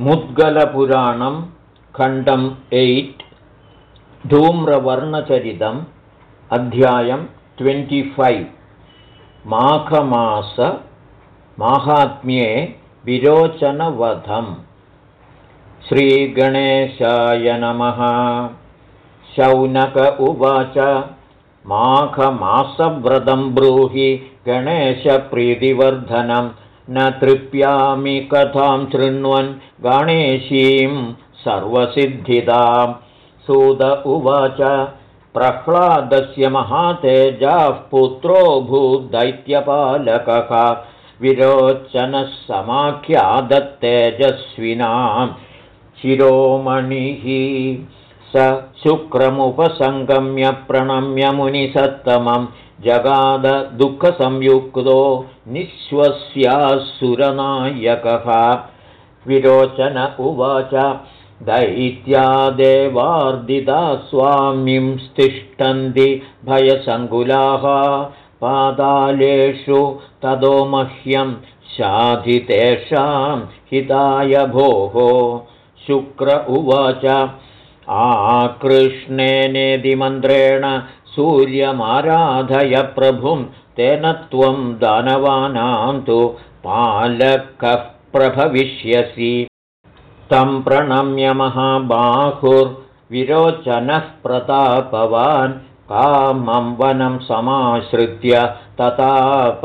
मुद्गलपुराणं खण्डम् एय्ट् धूम्रवर्णचरितम् अध्यायं ट्वेण्टिफैव्। माघमास माहात्म्ये विरोचनवधम्। श्रीगणेशाय नमः। शौनक उवाच माघमासव्रतं ब्रूहि गणेशप्रीतिवर्धनम् न तृप्यामि कथां शृण्वन् गणेशीं सर्वसिद्धिदां। सुद उवाच प्रह्लादस्य महातेजाः पुत्रो भूदैत्यपालकः। विरोचनः समाख्यादत्तेजस्विनां शिरोमणिः। स शुक्रमुपसङ्गम्य प्रणम्य मुनिसत्तमम् जगाद दुःखसंयुक्तो निःश्वस्यासुरनायकः विरोचन उवाच दैत्यादेवार्दिता स्वामिं स्तिष्ठन्ति भयसङ्कुलाः। पादालेषु ततो मह्यं शाधितेषां हिताय भोः। शुक्र उवाच आकृष्णेनेदिमन्त्रेण सूर्यमाराधय प्रभुं तेन त्वं दानवानां तु पालकः प्रभविष्यसि। तं प्रणम्य महाबाहुर्विरोचनः प्रतापवान् कामं वनं समाश्रित्य तताप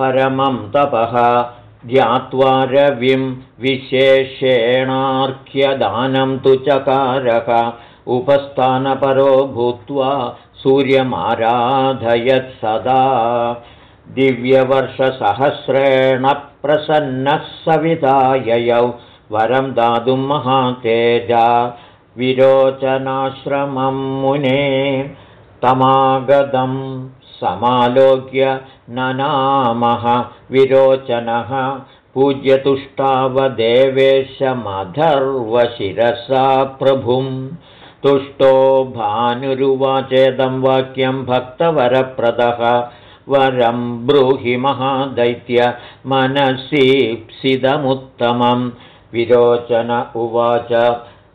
परमं तपः। ध्यात्वा रविं विशेषेणार्घ्यदानं तु चकारः। उपस्थानपरो भूत्वा सूर्यमाराधयत् सदा। दिव्यवर्षसहस्रेण प्रसन्नः सविताययौ वरं दातुं महातेजा। विरोचनाश्रमं मुने। तमागतं समालोक्य ननामः विरोचनः। पूज्यतुष्टावदेवेशमधर्वशिरसा प्रभुम् तुष्टो भानुरुवाचेदं वाक्यं भक्तवरप्रदः। वरं ब्रूहि महादैत्य मनसीप्सिदमुत्तमं विरोचन उवाच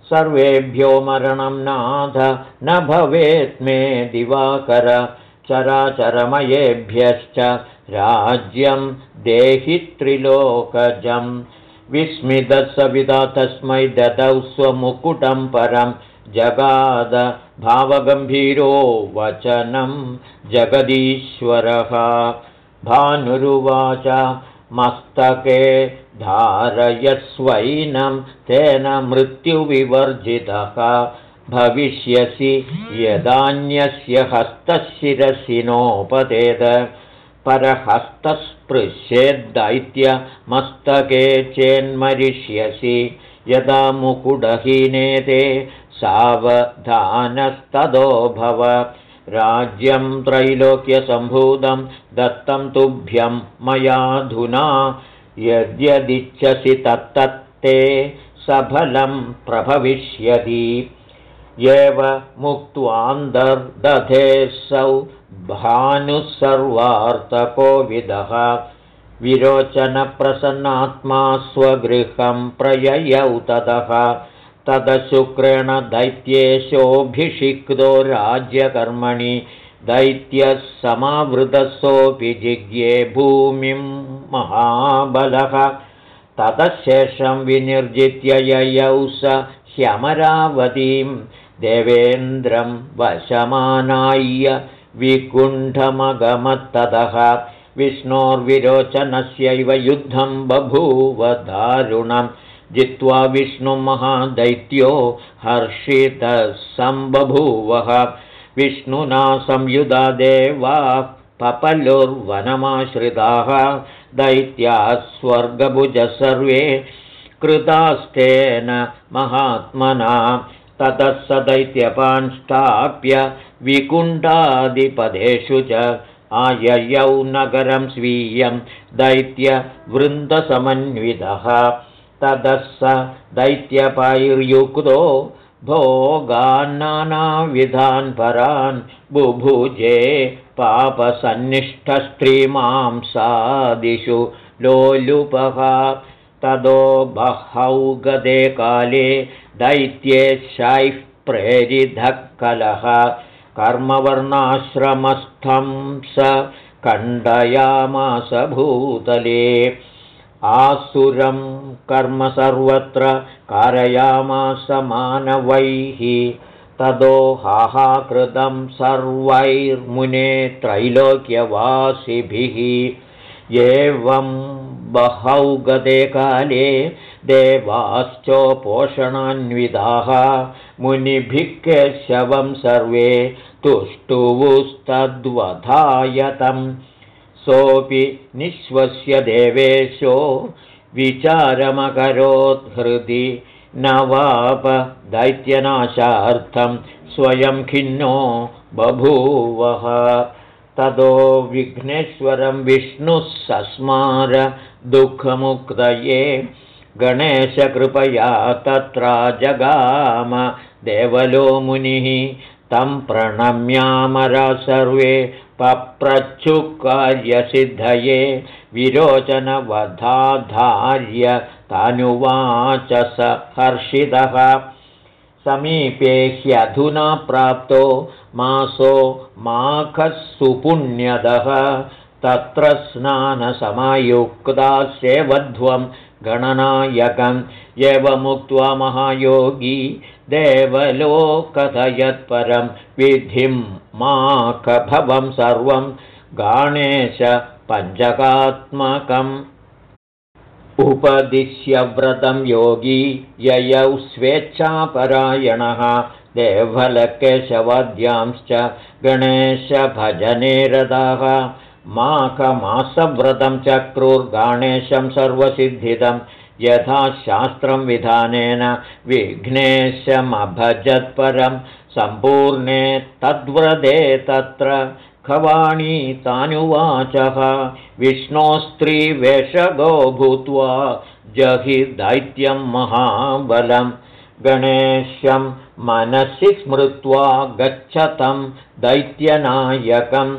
सर्वेभ्यो मरणं नाथ न भवेत् मे दिवाकर। चराचरमयेभ्यश्च राज्यं देहि त्रिलोकजं विस्मितसविता तस्मै ददौ स्वमुकुटं परम् जगाद भावगम्भीरो वचनं जगदीश्वरः। भानुरुवाच मस्तके धारयस्वैनं तेन मृत्युविवर्जितः। भविष्यसि यदान्यस्य हस्तशिरसि नोपतेद परहस्तस्पृश्येद्दैत्यमस्तके चेन्मरिष्यसि। यदा मुकुटहीनेते सावधानस्तदो भव। राज्यं त्रैलोक्यसम्भूतं दत्तं तुभ्यं मयाधुना। यद्यदिच्छसि तत्तत्ते सफलं प्रभविष्यति। एव मुक्त्वान्तर्दधेऽसौ भानुः सर्वार्तकोविदः विरोचनप्रसन्नात्मा स्वगृहं प्रययौ ततः तदशुक्रेण दैत्येशोऽभिषिक्तो राज्यकर्मणि दैत्यः समावृतसोऽपि जिज्ञे भूमिं महाबलः। ततशेषं विनिर्जित्य ययौ स ह्यमरावतीं देवेन्द्रं वशमानाय्य विकुण्ठमगमत्ततः विष्णोर्विरोचनस्यैव युद्धं बभूव दारुणम् जित्वा विष्णुमहादैत्यो हर्षितः सम्बभूवः विष्णुना संयुधा देवा पपलुर्वनमाश्रिताः। दैत्याः स्वर्गभुज सर्वे कृतास्तेन महात्मना। ततः स दैत्यपांस्थाप्य विकुण्ठादिपदेषु च आययौ नगरं स्वीयं दैत्यवृन्दसमन्वितः ततः स दैत्यपैर्युक्तो भोगान्नानाविधान् परान् बुभुजे पापसन्निष्ठस्त्रीमांसादिषु लोलुपः। ततो बहौ गदे काले दैत्येशैः प्रेरिधः कलः। कर्मवर्णाश्रमस्थं स खण्डयामास भूतले आसुरं कर्म सर्वत्र कारयामास मानवैः ततो हाहाकृतं सर्वैर्मुने त्रैलोक्यवासिभिः। एवं बहौ गते काले देवाश्चोपोषणान्विताः मुनिभिः केशवं सर्वे तुष्टुवुस्तद्वधायतं सोऽपि निःश्वस्य देवेशो विचारमकरोत्हृदि न वाप दैत्यनाशार्थं स्वयं खिन्नो बभूवः। ततो विघ्नेश्वरं विष्णुः सस्मार दुःखमुक्तये। गणेशकृपया तत्र जगाम। देवलो मुनिः तं प्रणम्यामरा सर्वे पप्रच्छुकार्यसिद्धये विरोचनवधाधार्य तानुवाच स हर्षितः। समीपे ह्यधुना प्राप्तो मासो माखः सुपुण्यदः तत्र स्नानसमायुक्ता सेवध्वं गणनायकम् एवमुक्त्वा महायोगी देवलोकथयत्परं विधिं माखभवं सर्वं पञ्चकात्मकम् उपदिश्यव्रतं योगी ययौ स्वेच्छापरायणः देवलकेशवाद्यांश्च गणेशभजने रथाः माघमासव्रतं चक्रुर्गणेशं सर्वसिद्धिदं यथा शास्त्रं विधानेन विघ्नेशमभजत्परं सम्पूर्णे तद्व्रते तत्र खवाणी तानुवाचः विष्णोस्त्रीवेषगो भूत्वा जहि दैत्यं महाबलं गणेशं मनसि स्मृत्वा गच्छतं दैत्यनायकं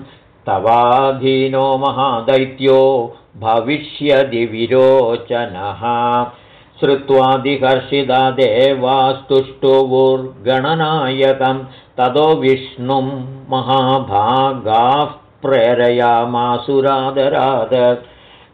तवाधीनो महादैत्यो भविष्यदि विरोचनः। श्रुत्वादिहर्षिता देवास्तुष्टुवुर्गणनायकं ततो विष्णुं महाभागाः प्रेरयामासुरादराद।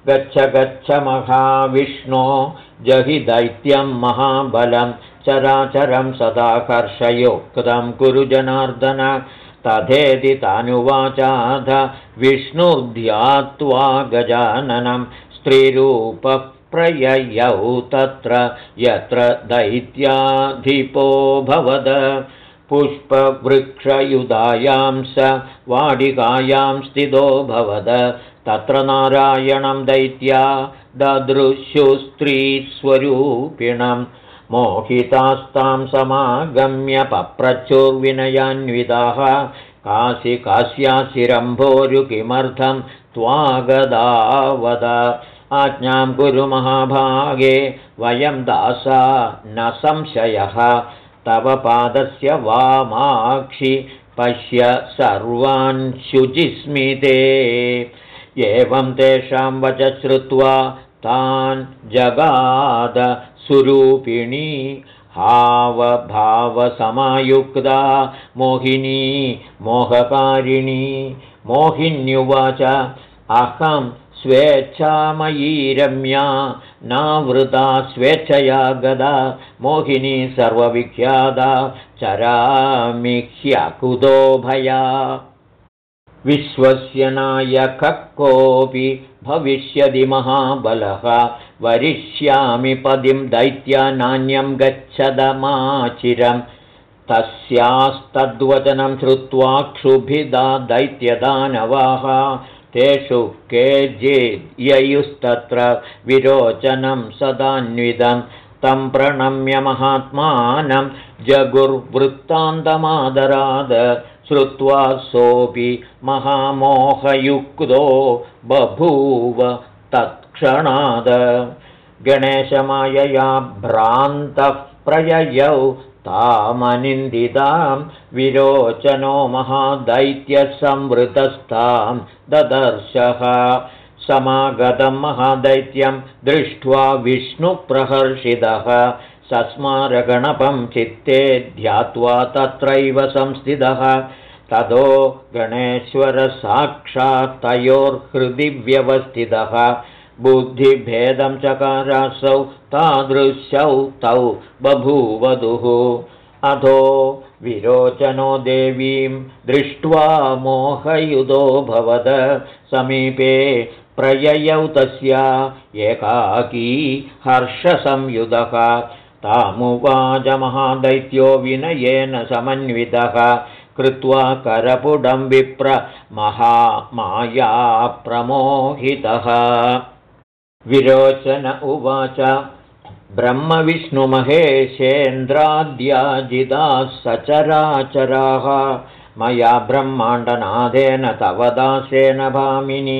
गच्छ गच्छ महाविष्णो जहि दैत्यं महाबलं चराचरं सदा कर्षयोक्तं कुरु जनार्दन तथेति तानुवाचाध विष्णुर्ध्यात्वा गजाननं स्त्रीरूपप्रययौ तत्र यत्र दैत्याधिपो भवद। पुष्पवृक्षयुधायां स वाडिकायां स्थितो भवद। तत्र नारायणं दैत्या ददृशुस्त्रीस्वरूपिणम् मोहितास्तां समागम्य पप्रचुर्विनयान्विताः कासि कास्याशिरम्भोरु किमर्थं त्वागदावद। आज्ञां कुरु महाभागे वयं दासा न संशयः। तव पादस्य वामाक्षि पश्य सर्वान् शुचिस्मिते। एवं तेषां वच श्रुत्वा तान् जगाद सुरूपिणी हावभावसमायुक्ता मोहिनी मोहकारिणी मोहिन्युवाच अहं स्वेच्छामयी रम्या नावृता स्वेच्छया गदा मोहिनी सर्वविख्याता चरामि ह्यकुतो भया विश्वस्य नायकः कोऽपि भविष्यति महाबलः। वरिष्यामि पदिं दैत्या नान्यं गच्छदमाचिरं तस्यास्तद्वचनं श्रुत्वा क्षुभिदा दैत्यदानवाः। तेषु केचिद्ययुस्तत्र विरोचनं सदान्वितं। तं प्रणम्य महात्मानं जगुर्वृत्तान्तमादराद श्रुत्वा सोऽपि महामोहयुक्तो बभूव तत्क्षणाद। गणेशमायया भ्रान्तः प्रययौ तामनिन्दितां विरोचनो महादैत्यसंवृतस्तां ददर्शः। समागतं महादैत्यं दृष्ट्वा विष्णुप्रहर्षितः सस्मारगणपं चित्ते ध्यात्वा तत्रैव संस्थितः। ततो गणेश्वरसाक्षात्तयोर्हृदि व्यवस्थितः बुद्धिभेदं चकारासौ तादृशौ तौ बभूवधुः। अधो विरोचनो देवीं दृष्ट्वा मोहयुधो भवद। समीपे प्रययौ तस्या एकाकी हर्षसंयुधः तामुवाचमहादैत्यो विनयेन समन्वितः कृत्वा करपुडं विप्र महामायाप्रमोहितः विरोचन उवाच ब्रह्मविष्णुमहेशेन्द्राद्याजिदाः सचराचराः मया ब्रह्माण्डनादेन तव दासेन भामिनि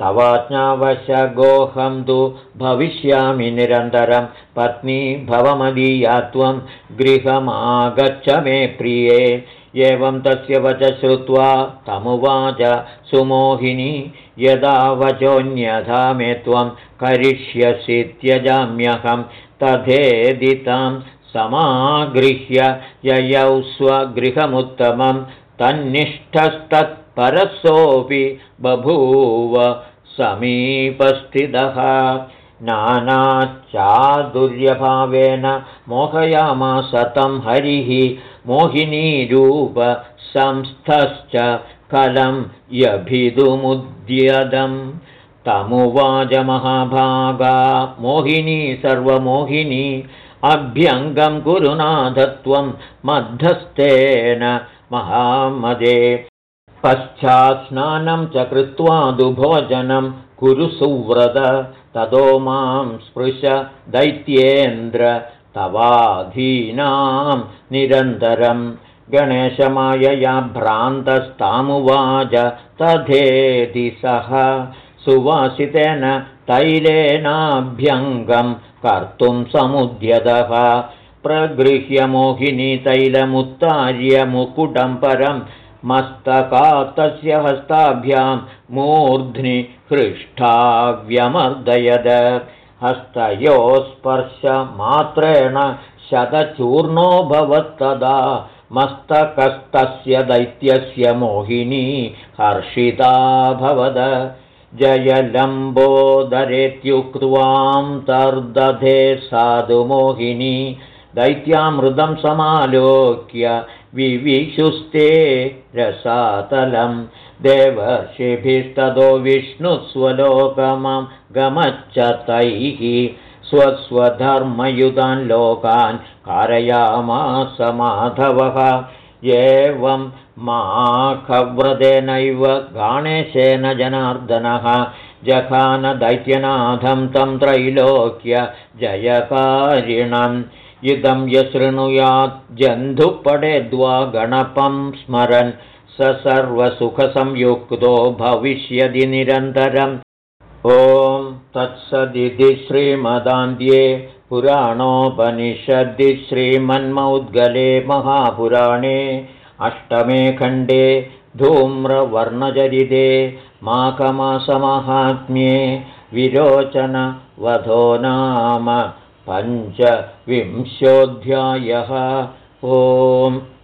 तवाज्ञावशगोऽहं तु भविष्यामि निरन्तरं। पत्नी भवमदीया त्वं गृहमागच्छ मे प्रिये। एवं तस्य वच श्रुत्वा तमुवाच सुमोहिनी यदा वचोऽन्यथा मे त्वं करिष्यसि त्यजाम्यहं। तथेदितां समागृह्य ययौ स्वगृहमुत्तमं तन्निष्ठस्तत्परसोऽपि बभूव समीपस्थितः। नानाचादुर्यभावेन मोहयामास तं हरिः मोहिनीरूपसंस्थश्च कलं यभिदुमुद्यदं तमुवाजमहाभागा मोहिनी सर्वमोहिनी अभ्यङ्गं गुरुनाथत्वं मध्यस्थेन महामदे पश्चात्स्नानं च कृत्वा दुभोजनं कुरु सुव्रत ततो मां स्पृश दैत्येन्द्र तवाधीनां निरन्तरं। गणेशमायया भ्रान्तस्तामुवाच तथेति सः सुवासितेन तैलेनाभ्यङ्गं कर्तुं समुद्यतः। प्रगृह्य मोहिनी तैलमुत्तार्य मुकुटं परं मस्तकात्तस्य हस्ताभ्यां मूर्ध्नि हृष्ठाव्यमर्दयद हस्तयोस्पर्शमात्रेण शतचूर्णो भवत्तदा मस्तकस्तस्य दैत्यस्य मोहिनी हर्षिताभवद जयलम्बोदरेत्युक्त्वां तर्दधे साधु मोहिनी दैत्यामृतं समालोक्य विविशुस्ते रसातलं देवर्षिभिस्ततो विष्णुस्वलोकमं गमच्च तैः स्वस्वधर्मयुतान् लोकान् कारयामासमाधवः एवं माखव्रतेनैव गणेशेन जनार्दनः। जखानदैत्यनाथं तं त्रैलोक्य जयकारिणम् इदं यशृणुयात् जन्धुपडेद्वा गणपं स्मरन् स सर्वसुखसंयुक्तो भविष्यदि निरन्तरम्। ॐ तत्सदिति श्रीमदान्ध्ये पुराणोपनिषद्दि श्रीमन्मौद्गले महापुराणे अष्टमे खण्डे धूम्रवर्णचरिते माकमासमाहात्म्ये विरोचनवधो नाम पञ्चविंशोऽध्यायः. ओम्